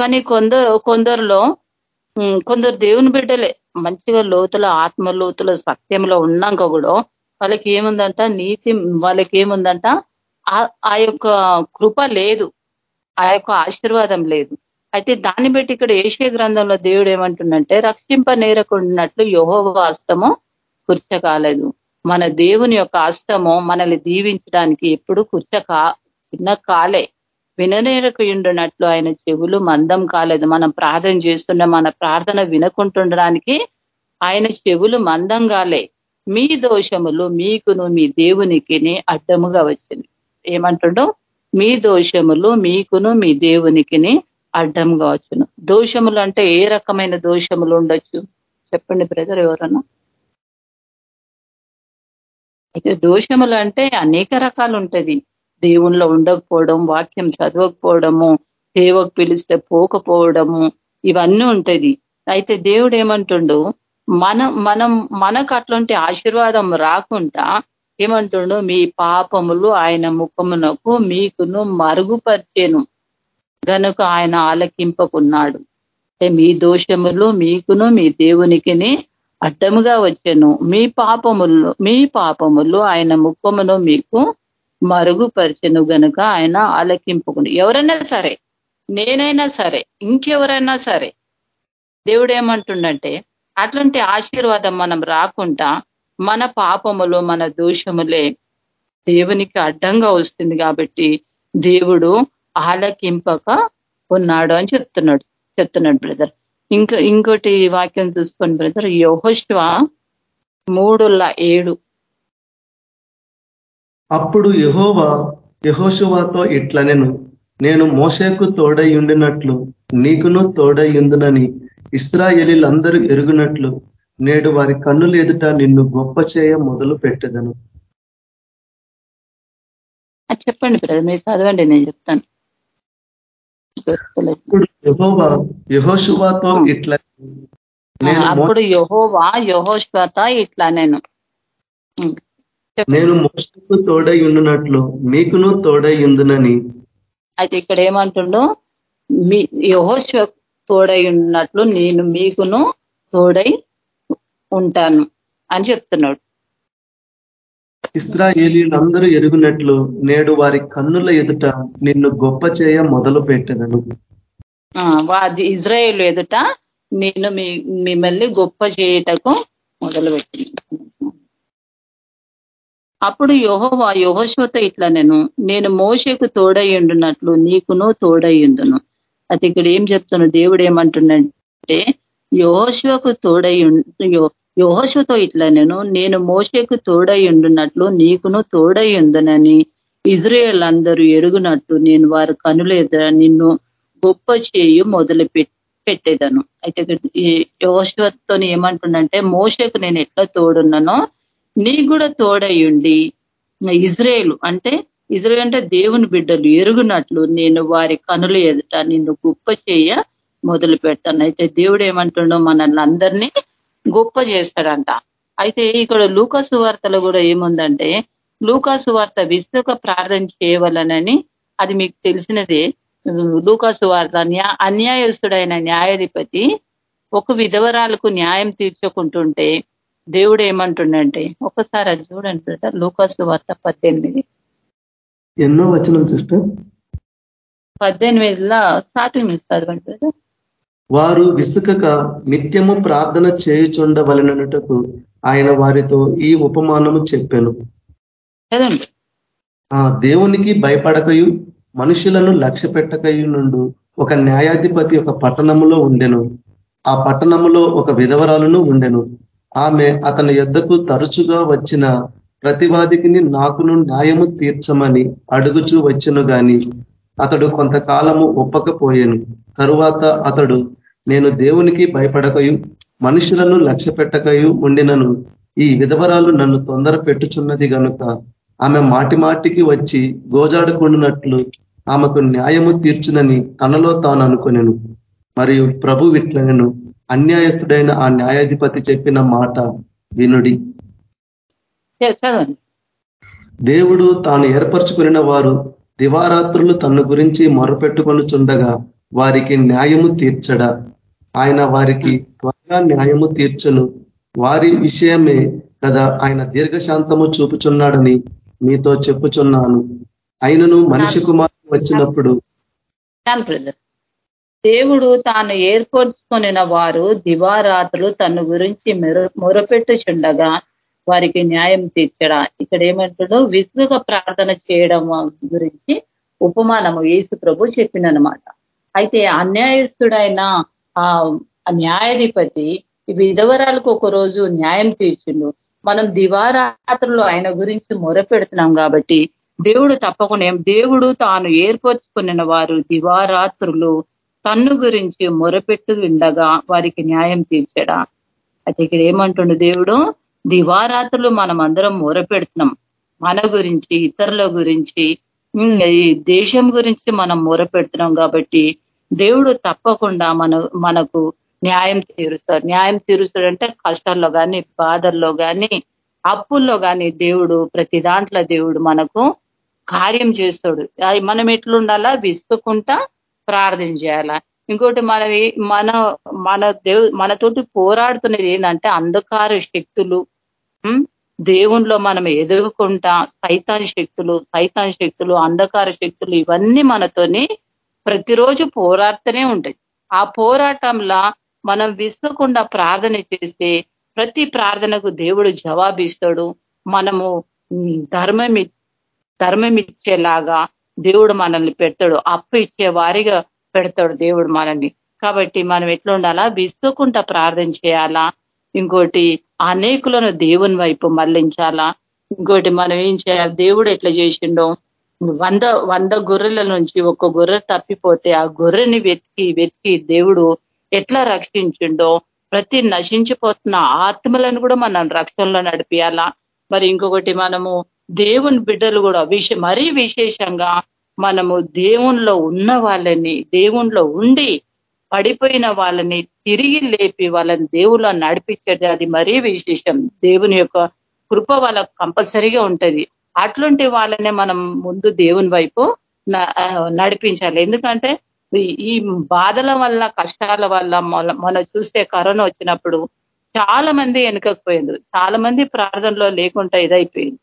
కానీ కొందరు కొందరిలో కొందరు దేవుని బిడ్డలే. మంచిగా లోతుల ఆత్మ లోతుల సత్యంలో ఉన్నాక కూడా వాళ్ళకి ఏముందంట? నీతి వాళ్ళకి ఏముందంట ఆ యొక్క కృప లేదు. ఆ యొక్క ఆశీర్వాదం లేదు. అయితే దాన్ని బట్టి ఇక్కడ ఏషియ గ్రంథంలో దేవుడు ఏమంటుండంటే రక్షింప నేరకుండినట్లు యహోవ హస్తము కూర్చకాలేదు. మన దేవుని యొక్క హస్తము మనల్ని దీవించడానికి ఎప్పుడు కూర్చ కా చిన్న కాలే. విననేరకుండునట్లు ఆయన చెవులు మందం కాలేదు. మనం ప్రార్థన చేస్తున్న మన ప్రార్థన వినకుంటుండడానికి ఆయన చెవులు మందం కాలే. మీ దోషములు మీకును మీ దేవునికి అడ్డముగా వచ్చింది. ఏమంటుండో? మీ దోషములు మీకును మీ దేవునికి అడ్డం కావచ్చును. దోషములు అంటే ఏ రకమైన దోషములు ఉండొచ్చు? చెప్పండి బ్రదర్ ఎవరన్నా. అయితే దోషములు అంటే అనేక రకాలు ఉంటది. దేవుణ్ణిలో ఉండకపోవడం వాక్యం చదవకపోవడము సేవకు పిలిస్తే పోకపోవడము ఇవన్నీ ఉంటది. అయితే దేవుడు ఏమంటుండు? మనం మనం మనకు అట్లాంటి ఆశీర్వాదం రాకుండా ఏమంటుండు? మీ పాపములు ఆయన ముఖమునకు మీకును మరుగుపరిచేను. గనుక ఆయన ఆలకింపకున్నాడు. అంటే మీ దోషములు మీకును మీ దేవునికి అడ్డముగా వచ్చాను. మీ పాపములు మీ పాపములు ఆయన ముఖమును మీకు మరుగుపరిచెను గనుక ఆయన ఆలకింపుకుని. ఎవరైనా సరే నేనైనా సరే ఇంకెవరైనా సరే దేవుడు ఏమంటుండంటే అట్లాంటి ఆశీర్వాదం మనం రాకుండా మన పాపములు మన దోషములే దేవునికి అడ్డంగా వస్తుంది కాబట్టి దేవుడు ఆలకింపక ఉన్నాడు అని చెప్తున్నాడు చెప్తున్నాడు బ్రదర్. ఇంకా ఇంకోటి వాక్యం చూసుకొని బ్రదర్. యహోష్వ మూడుల ఏడు. అప్పుడు యహోవా యహోశువాతో ఇట్లా నేను నేను మోసేకు తోడై ఉండినట్లు నీకును తోడై ఉండునని ఇస్రాయేలీలందరూ ఎరుగునట్లు నేడు వారి కన్నులు ఎదుట నిన్ను గొప్ప చేయ మొదలు పెట్టదను. చెప్పండి బ్రదర్ మీరు చదవండి నేను చెప్తాను. ఇప్పుడు యహోవా యహోశువాతో ఇట్లా నేను మో- అప్పుడు యహోవా యహోశ్వత ఇట్లా నేను. చెప్పు. నేను మోసకు తోడై ఉండునట్లు మీకును తోడై ఉండునని. అయితే ఇక్కడ ఏమంటుండు? మీ యహోశ్వ తోడై ఉన్నట్లు నేను మీకును తోడై ఉంటాను అని చెప్తున్నాడు. ఇస్రాయేలీలందరూ ఎరుగునట్లు నేడు వారి కన్నుల ఎదుట నిన్ను గొప్ప చేయ మొదలు పెట్టెదను. ఇజ్రాయేల్ ఎదుట నేను మిమ్మల్ని గొప్ప చేయుటకు మొదలుపెట్టింది అప్పుడు యోహోవా యోహోశ్వత ఇట్లా నేను నేను మోషకు తోడయ్యుండునట్లు నీకును తోడయ్యుందును. అది ఇక్కడ ఏం చెప్తున్నా దేవుడు ఏమంటున్నాడంటే యోహోశ్వకు తోడై యహోశ్వతో ఇట్లా నేను నేను మోషకు తోడై ఉండునట్లు నీకును తోడై ఉందనని ఇజ్రాయేల్ అందరూ ఎరుగునట్టు నేను వారి కనుల ఎదుర నిన్ను గొప్ప చేయు మొదలు పెట్టేదను అయితే ఇక్కడ ఈ ఏమంటుండంటే మోషకు నేను ఎట్లా తోడున్నానో నీకు కూడా తోడయ్యుండి ఇజ్రాయేల్ అంటే ఇజ్రాయేల్ అంటే దేవుని బిడ్డలు ఎరుగునట్లు నేను వారి కనుల ఎదుట నిన్ను గొప్ప చేయ మొదలు పెడతాను అయితే దేవుడు ఏమంటుండో మనల్ని అందరినీ గొప్ప చేస్తాడంట. అయితే ఇక్కడ లూకాసు వార్తలో కూడా ఏముందంటే లూకాసు వార్త విస్తుక ప్రార్థన చేయవలనని అది మీకు తెలిసినదే. లూకాసు వార్త న్యా అన్యాయస్తుడైన న్యాయాధిపతి ఒక విధవరాలకు న్యాయం తీర్చుకుంటుంటే దేవుడు ఏమంటుండంటే ఒకసారి అది చూడండి బ్రదర్ లూకాసు వార్త పద్దెనిమిది. ఎన్నో వచనం సిస్టర్? పద్దెనిమిదిలో స్టార్టింగ్ చదవండి బ్రదర్. వారు విసుకక నిత్యము ప్రార్థన చేయుచుండవలనటకు ఆయన వారితో ఈ ఉపమానము చెప్పాను. దేవునికి భయపడకయు మనుషులను లక్ష్య పెట్టకయు నుండు ఒక న్యాయాధిపతి ఒక పట్టణములో ఉండెను. ఆ పట్టణములో ఒక విధవరాలను ఉండెను. ఆమె అతని యొద్దకు తరచుగా వచ్చిన ప్రతివాదికి నాకును న్యాయము తీర్చమని అడుగుచూ వచ్చెను గాని అతడు కొంతకాలము ఒప్పకపోయాను. తరువాత అతడు నేను దేవునికి భయపడకయు మనుషులను లక్ష్య పెట్టకయు ఉండినను. ఈ విధవరాలు నన్ను తొందర పెట్టుచున్నది గనుక ఆమె మాటి మాటికి వచ్చి గోజాడుకుంటున్నట్లు ఆమెకు న్యాయము తీర్చునని తనలో తాను అనుకునేను మరియు ప్రభు విట్లనను అన్యాయస్తుడైన ఆ న్యాయాధిపతి చెప్పిన మాట వినుడి. దేవుడు తాను ఏర్పరచుకున్న వారు దివారాత్రులు తన గురించి మొరపెట్టుకొనుచుండగా వారికి న్యాయము తీర్చడా? ఆయన వారికి త్వరగా న్యాయము తీర్చను. వారి విషయమే కదా ఆయన దీర్ఘశాంతము చూపుచున్నాడని మీతో చెప్పుచున్నాను. ఆయనను మనిషి కుమారుడు వచ్చినప్పుడు దేవుడు తాను ఏర్పరచుకొనిన వారు దివారాత్రులు తన గురించి మెర మొరపెట్టుచుండగా వారికి న్యాయం తీర్చడా? ఇక్కడ ఏమంటాడో విసుగుగా ప్రార్థన చేయడం గురించి ఉపమానము యేసు ప్రభు చెప్పిందనమాట అయితే అన్యాయస్తుడైన ఆ న్యాయాధిపతి విధవరాలకు ఒక రోజు న్యాయం తీర్చిండు. మనం దివారాత్రులు ఆయన గురించి మొరపెడుతున్నాం కాబట్టి దేవుడు తప్పకుండా దేవుడు తాను ఏర్పరచుకున్న వారు దివారాత్రులు తన్ను గురించి మొరపెట్టు ఉండగా వారికి న్యాయం తీర్చడా. అయితే ఇక్కడ ఏమంటుండు దేవుడు? దివారాత్రులు మనం అందరం మొరపెడుతున్నాం. మన గురించి ఇతరుల గురించి ఈ దేశం గురించి మనం మొరపెడుతున్నాం కాబట్టి దేవుడు తప్పకుండా మన మనకు న్యాయం తీరుస్తాడు. న్యాయం తీరుస్తాడంటే కష్టాల్లో కానీ బాధల్లో కానీ అప్పుల్లో కానీ దేవుడు ప్రతి దాంట్లో దేవుడు మనకు కార్యం చేస్తాడు. మనం ఎట్లుండాలా? విసుకుంటా ప్రార్థన చేయాలా? ఇంకోటి మన మన మన దేవు మనతోటి పోరాడుతున్నది ఏంటంటే అంధకార శక్తులు. దేవుణ్ణిలో మనం ఎదుగుకుంటా సైతాన్ శక్తులు సైతాన్ శక్తులు అంధకార శక్తులు ఇవన్నీ మనతోని ప్రతిరోజు పోరాడుతూనే ఉంటుంది. ఆ పోరాటంలో మనం విసుకుండా ప్రార్థన చేస్తే ప్రతి ప్రార్థనకు దేవుడు జవాబిస్తాడు. మనము ధర్మం ధర్మం ఇచ్చేలాగా దేవుడు మనల్ని పెడతాడు. అప్పు ఇచ్చే వారిగా పెడతాడు దేవుడు మనల్ని. కాబట్టి మనం ఎట్లా ఉండాలా? విసుకోకుండా ప్రార్థన చేయాలా? ఇంకోటి అనేకులను దేవుని వైపు మళ్ళించాలా ఇంకోటి మనం ఏం చేయాలి? దేవుడు ఎట్లా చేసిండో వంద వంద గొర్రెల నుంచి ఒక గొర్రె తప్పిపోతే ఆ గొర్రెని వెతికి వెతికి దేవుడు ఎట్లా రక్షించిండో ప్రతి నశించిపోతున్న ఆత్మలను కూడా మనం రక్షణలో నడిపియాలా? మరి ఇంకొకటి మనము దేవుని బిడ్డలు కూడా విశ మరీ విశేషంగా మనము దేవుణ్ణిలో ఉన్న వాళ్ళని దేవుణ్ణిలో ఉండి పడిపోయిన వాళ్ళని తిరిగి లేపి వాళ్ళని దేవుళ్ళ నడిపించేది అది మరీ విశేషం. దేవుని యొక్క కృప వాళ్ళకు కంపల్సరీగా ఉంటది. అట్లాంటి వాళ్ళనే మనం ముందు దేవుని వైపు నడిపించాలి. ఎందుకంటే ఈ బాధల వల్ల కష్టాల వల్ల మనం చూస్తే కరోనా వచ్చినప్పుడు చాలా మంది వెనకపోయిండ్రు చాలా మంది ప్రార్థనలో లేకుండా ఇదైపోయింది.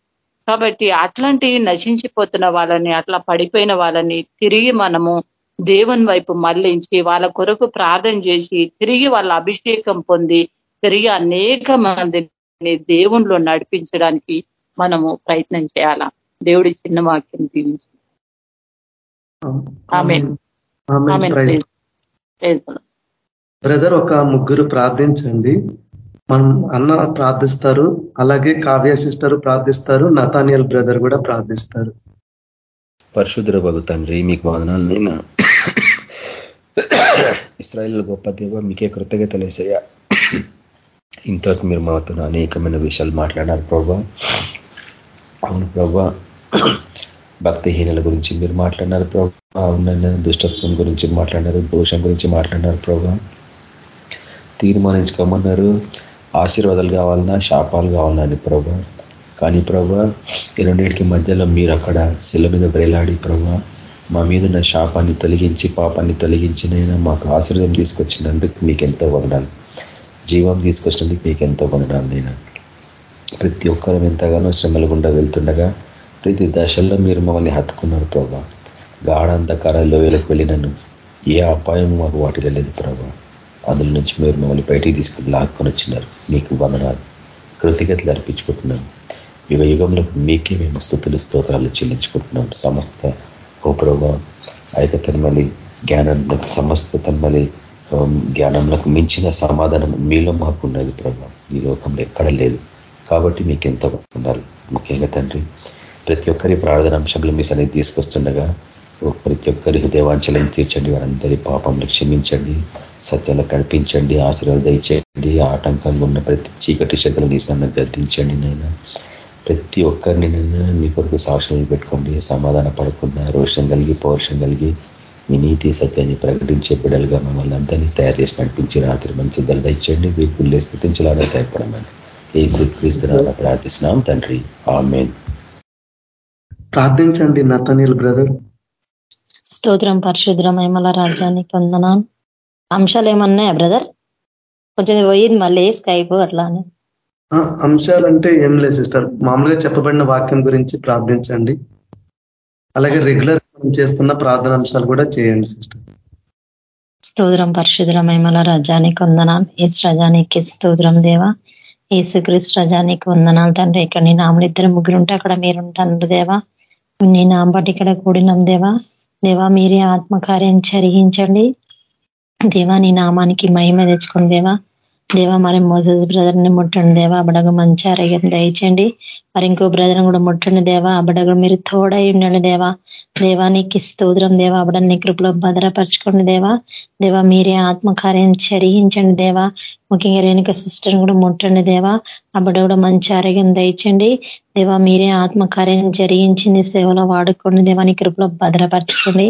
కాబట్టి అట్లాంటి నశించిపోతున్న వాళ్ళని అట్లా పడిపోయిన వాళ్ళని తిరిగి మనము దేవుని వైపు మళ్ళించి వాళ్ళ కొరకు ప్రార్థన చేసి తిరిగి వాళ్ళ అభిషేకం పొంది తిరిగి అనేక మందిని దేవుణ్ణిలో నడిపించడానికి మనము ప్రయత్నం చేయాలా? దేవుడి చిన్న వాక్యం దీవించి. బ్రదర్ ఒక ముగ్గురు ప్రార్థించండి. మనం అన్న ప్రార్థిస్తారు అలాగే కావ్య సిస్టర్ ప్రార్థిస్తారు నతానియల్ బ్రదర్ కూడా ప్రార్థిస్తారు. పరిశుద్ర బగు తండ్రి మీకు వదనాలు నేను ఇస్రాయల్ గొప్ప దేవ మీకే కృతజ్ఞతలేసయ్యా ఇంతవరకు మీరు మాతో అనేకమైన విషయాలు మాట్లాడారు ప్రభా. అవును ప్రభా. భక్తిహీనుల గురించి మీరు మాట్లాడినారు ప్రభా. అవునైనా దుష్టత్వం గురించి మాట్లాడినారు దోషం గురించి మాట్లాడినారు ప్రభా. తీర్మానించుకోమన్నారు. ఆశీర్వాదాలు కావాలన్నా శాపాలు కావాలని ప్రభా. కానీ ప్రభా ఈ రెండింటికి మధ్యలో మీరు అక్కడ శిల మీద బ్రేలాడి ప్రభా మా మీద ఉన్న శాపాన్ని తొలగించి పాపాన్ని తొలగించినైనా మాకు ఆశ్రయం తీసుకొచ్చినందుకు మీకు ఎంతో వదనాలు. జీవం తీసుకొచ్చినందుకు మీకు ఎంతో వదనాలు నేను. ప్రతి ఒక్కరం ఎంతగానో శ్రమల గుండా వెళ్తుండగా ప్రతి దశల్లో మీరు మమ్మల్ని హత్తుకున్నారు ప్రభా. గాఢ లోయలకు వెళ్ళినను. ఏ అపాయం మాకు వాటిలో లేదు ప్రభా. అందులో నుంచి మీరు మమ్మల్ని బయటికి తీసుకుని లాక్కొని వచ్చినారు. మీకు వందనాలు. కృతిగతలు అర్పించుకుంటున్నాను. యుగ యుగంలో మీకే మేము స్థుతులు స్తోత్రాలు చెల్లించుకుంటున్నాం. సమస్త ఓ ప్రభా తన్మలి జ్ఞానం సమస్త తన్మలి జ్ఞానంలకు మించిన సమాధానం మీలో మాకు ఉన్నది ప్రభా. ఈ లోకంలో ఎక్కడ లేదు. కాబట్టి మీకు ఎంతో ఉండాలి. ముఖ్యంగా తండ్రి ప్రతి ఒక్కరి ప్రార్థన అంశంలో మీ సన్నిధి తీసుకొస్తుండగా ప్రతి ఒక్కరి హృదయవాంఛలను తీర్చండి. వారందరి పాపంలో క్షమించండి. సత్యంలో కనిపించండి ఆశీర్వాద దయచేయండి. ఆటంకంగా ఉన్న ప్రతి చీకటి శక్తులు నీ సన్న గద్దించండి నైనా ప్రతి ఒక్కరిని మీ కొరకు సాక్షులు పెట్టుకోండి సమాధాన పడకుండా రోషం కలిగి పౌరుషం కలిగి మీ నీతి సత్యాన్ని ప్రకటించే బిడ్డలుగా మమ్మల్ని అందరినీ తయారు చేసి నడిపించి రాత్రి మంచి సిద్ధలు దయచేయండి. వీపుల్ని స్థితించాలని సహాయపడమని. ఏ సుక్రీస్తున్నా ప్రార్థిస్తున్నాం తండ్రి. ఆమెన్. ప్రార్థించండి నతనీల్ బ్రదర్. స్తోత్రం పరిశుద్రం ఏమల రాజ్యానికి వందనా అంశాలు ఏమన్నాయా బ్రదర్? కొంచెం పోయింది మళ్ళీ స్కైప్ అట్లా అని. అంశాలంటే ఏం లేదు సిస్టర్. మామూలుగా చెప్పబడిన వాక్యం గురించి ప్రార్థించండి. అలాగే రెగ్యులర్ చేస్తున్న ప్రార్థన అంశాలు కూడా చేయండి సిస్టర్. స్తోత్రం పరిశుద్రం ఏమల రజానికి వందనాలు. ఏసు రజానికి స్తోత్రం దేవా. యేసుక్రీస్తు రజానికి వందనాలు తండ్రి. ఇక్కడ నీ ఆమెను ఇద్దరు ముగ్గురు ఉంటే అక్కడ మీరుంటాను దేవా. నీ ఆంబటి ఇక్కడ కూడినాం దేవా. దేవా మీరే ఆత్మకార్యం చరిగించండి దేవా నీ నామానికి మహిమ తెచ్చుకుని దేవా. దేవా మరి మోజస్ బ్రదర్ని ముట్టండి దేవా. అబడగ మంచి ఆరోగ్యం దయచండి మరి ఇంకో బ్రదర్ కూడా ముట్టండి దేవా. అబడగ మీరు తోడై ఉండండి దేవా. దేవానికి స్తోత్రం దేవా. అబడని కృపలో భద్రపరచుకోండి దేవా. దేవా మీరే ఆత్మకార్యం చరిగించండి దేవా. ముఖ్యంగా రేణుక సిస్టర్ కూడా ముట్టండి దేవా. అబడ కూడా మంచి ఆరోగ్యం దయచండి. దేవా మీరే ఆత్మకార్యం జరిగించింది సేవలో వాడుకోండి దేవాని కృపలో భద్రపరచుకోండి.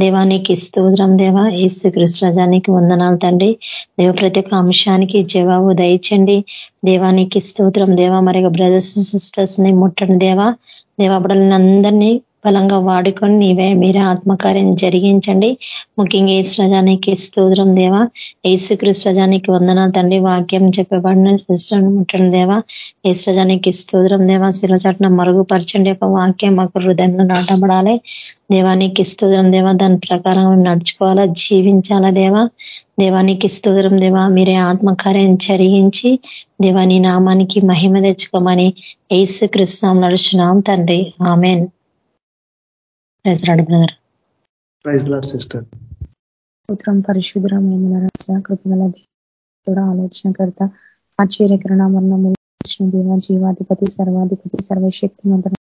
దేవానికి స్తోత్రం దేవా. ఏసు కృష్ణజానికి వందనాలు తండ్రి. దేవ ప్రతి ఒక్క అంశానికి జవాబు దయచండి. దేవానికి స్తోత్రం. దేవా మరి బ్రదర్స్ సిస్టర్స్ని ముట్టండి దేవా. దేవాబడలని అందరినీ బలంగా వాడుకొని నీవే మీరే ఆత్మకార్యం జరిగించండి. ముఖ్యంగా ఏ స్రజానికి స్తోత్రం దేవా. ఏసుక్రీస్తు రజానికి వందనాలు తండ్రి. వాక్యం చెప్పబడిన సిస్టర్ ముట్టండి దేవా. ఏ స్రజానికి స్తోత్రం దేవా. శిలచట్న మరుగుపరచండి ఒక వాక్యం మాకు హృదయంలో నాటబడాలి. దేవానికి స్తోత్రం దేవా. దాని ప్రకారం నడుచుకోవాలా జీవించాలా దేవా. దేవానికి స్తోత్రం దేవా. మీరే ఆత్మకార్యం చరిగించి దేవాని నామానికి మహిమ తెచ్చుకోమని ఏసు కృష్ణం నడుచున్నాం తండ్రి. ఆమెన్. సిస్టర్. కృపగల దేవుడు ఆలోచనకర్త ఆశ్చర్యకరణ వర్ణము దేవ జీవాధిపతి సర్వాధిపతి సర్వశక్తి మంత్రం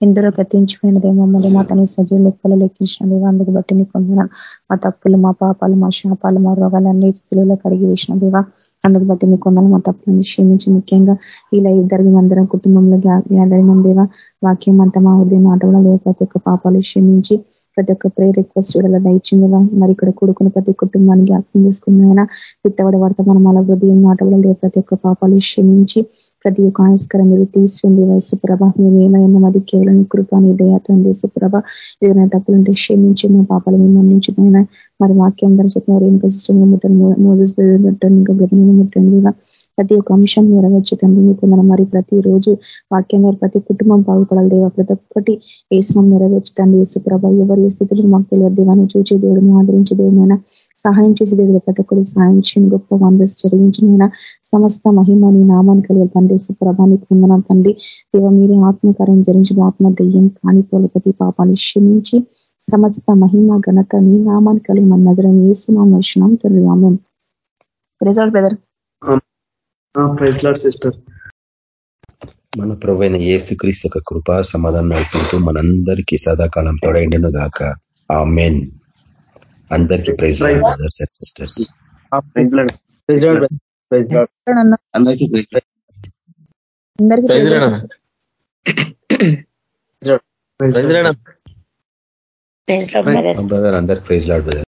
ఎందరో గతించిపోయినదే మమ్మల్ని మా తన సజీవ లెక్కలు లెక్కించిన దేవ అందుకు బట్టి నీ కొందన మా తప్పులు మా పాపాలు మా శాపాలు మా రోగాలన్నీ స్థితిలో కడిగి వేసిన దేవ అందుకు బట్టి నీ కొందరు మా తప్పులను క్షమించి ముఖ్యంగా ఇలా లైవ్ అందరం కుటుంబంలో గ్యాదరిన దేవ వాక్యం అంతా మా ఉదయం ఆటవడం దేవ ప్రతి ఒక్క పాపాలు క్షమించి ప్రతి ఒక్క ప్రే రిక్వెస్ట్ చూడాలని దయచిందిగా మరి ఇక్కడ కూడుకున్న ప్రతి కుటుంబానికి జ్ఞాపకం చేసుకున్నాయినా విత్తబడి వర్తమానం అలా హృదయం నాటవడం ప్రతి ఒక్క పాపాలు క్షమించి ప్రతి ఒక్క ఆయస్కరం మీరు తీసుకుంది వయసు ప్రభ మేము ఏమైనా అది కేవలం కృప నీ దయాతండి సుప్రభ ఏదైనా తప్పులుంటే క్షమించి మా పాపాలు మేము మన్నించుతాయినా మరి వాక్యం అందరూ చెప్పిన ఇంకా సిస్టంగా ముట్టండి. మోజెస్ బ్రదర్ ముట్టండి ఇంకా బ్రదర్ ముట్టండి. ప్రతి ఒక్క అంశం నెరవేర్చు తండ్రి మీకు మనం మరి ప్రతి రోజు వాక్యం ద్వారా ప్రతి కుటుంబం బాగుపడాలి దేవా. ప్రతి ఒక్కటి వేసినాం నెరవేర్చుతండి యేసుప్రభ ఎవరి స్థితిలో మాకు తెలియదు దేవాన్ని చూచి దేవుడిని ఆదరించి దేవుడైనా సహాయం చేసి దేవుడు ప్రతి ఒక్కరు సహాయం చేయని గొప్ప వందస్ జరిగించిన సమస్త మహిమ నీ నామాన్ని కలిగి తండ్రి సుప్రభానికి కుందనం తండ్రి. దేవ మీరే ఆత్మకార్యం జరిగించిన ఆత్మ దెయ్యం కానిపోలు ప్రతి పాపాన్ని క్షమించి సమస్త మహిమ ఘనత నీ నామాన్ని కలిగి మన నజరం వేస్తున్నాం వచ్చినాం తండ్రి. ఆమె బ్రదర్ సిస్టర్ మన ప్రొవైన ఏసుక్రీస్తు యొక్క కృపా సమాధానం నడుపుకుంటూ మనందరికీ సదాకాలం తొడైండను గాక. ఆ మెయిన్ అందరికీ ప్రైజ్ బ్రదర్స్ అండ్ సిస్టర్స్ అందరికీ బ్రదర్ అందరికి ప్రైజ్ లాడ్ బ్రదర్